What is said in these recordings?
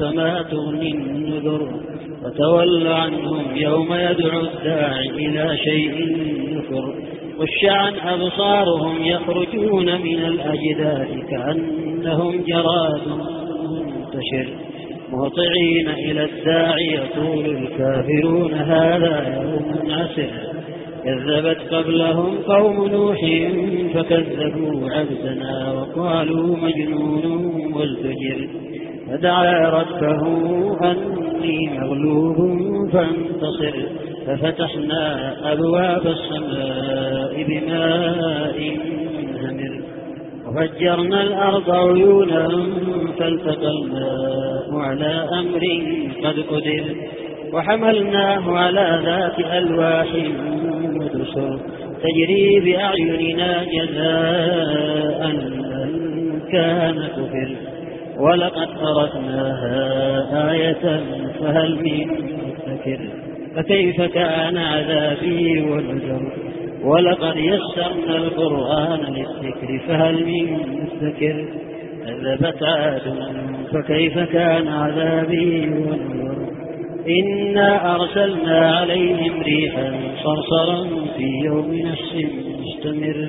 فما تغني النذر وتول عنهم يوم يدعو الداعي إلى شيء نكر خش عن أبصارهم يخرجون من الأجداث كأنهم جراد منتشر. مهطعين إلى الداعي يقول الكافرون هذا يوم عسر. كذبت قبلهم قوم نوح فكذبوا عبدنا وقالوا مجنون وازدجر فدعا ربه أني مغلوب فانتصر ففتحنا أبواب السماء بماء منهمر وفجرنا الأرض عيونا فالتقى الماء على أمر قد قدر وحملناه على ذات ألواح ودسر تجري بأعيننا جزاء من كان كفر. ولقد تركناها آية فهل من مدكر؟ فكيف كان عذابي ونذر ولقد يسرنا القرآن للذكر فهل من مدكر؟ كذبت عاد فكيف كان عذابي ونذر إنا أرسلنا عليهم ريحا صرصرا في يوم نفس مستمر.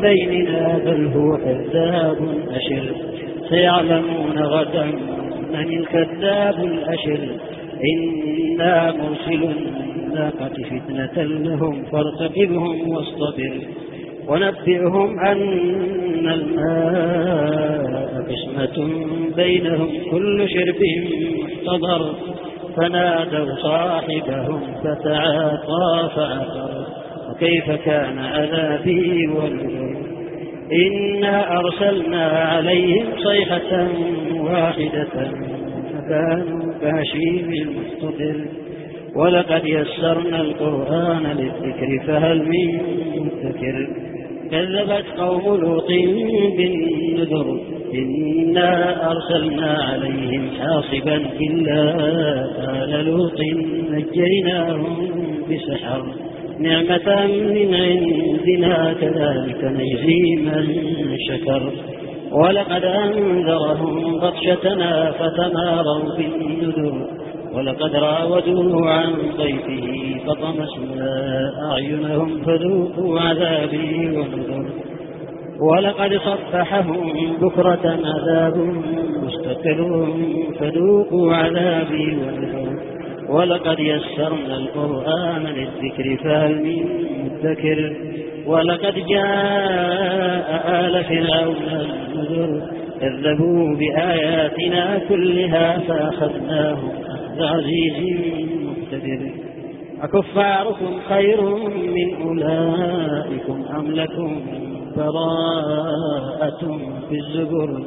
بيننا بل هو كذاب أشر. سيعلمون غدا من الكذاب الأشر. إنا مرسل الناقة فتنة لهم فارتقبهم واصطبر. ونبئهم أن الماء قسمة بينهم كل شرب محتضر. فنادوا صاحبهم فتعاطى فعقر. وكيف كان عذابي والنذر إنا أرسلنا عليهم صيحة واحدة فكانوا كهشيم المحتضر ولقد يسرنا القرآن للذكر فهل من مدكر؟ كذبت قوم لوط بالنذر إنا أرسلنا عليهم حاصبا إلا آل لوط نجيناهم بسحر. نعمة من عندنا كذلك نجزي من شكر. ولقد أنذرهم بطشتنا فتماروا بالنذر. ولقد راودوه عن ضيفه فطمسنا أعينهم فذوقوا عذابي ونذر ولقد صفحهم بكرة عذاب مستقر فذوقوا عذابي ونذر ولقد يسرنا القرآن للذكر فهل من مدكر؟ ولقد جاء آل فرعون النذر كذبوا بآياتنا كلها فأخذناهم أخذ عزيز مقتدر. أكفاركم خير من أولئكم أم لكم براءة في الزبر؟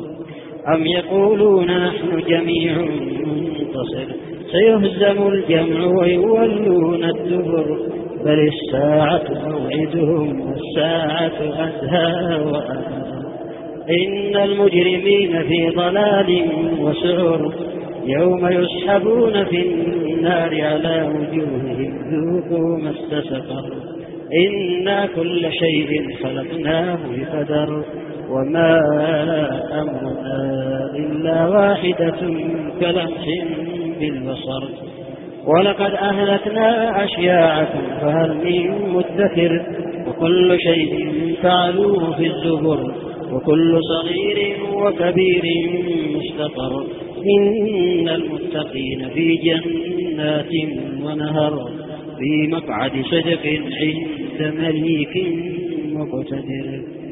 أم يقولون نحن جميع منتصر؟ سيهزم الجمع ويولون الدبر بل الساعة موعدهم والساعة أدهى وأمر إن المجرمين في ضلال وسعر يوم يسحبون في النار على وجوههم ذوقوا مس سقر إنا كل شيء خلقناه بقدر وما أمرنا إلا واحدة كلمح بالبصر. ولقد أهلكنا أشياعكم فهل من مدكر؟ وكل شيء فعلوه في الزبر وكل صغير وكبير مستقر إن المتقين في جنات ونهر في مقعد صدق عند مليك مقتدر.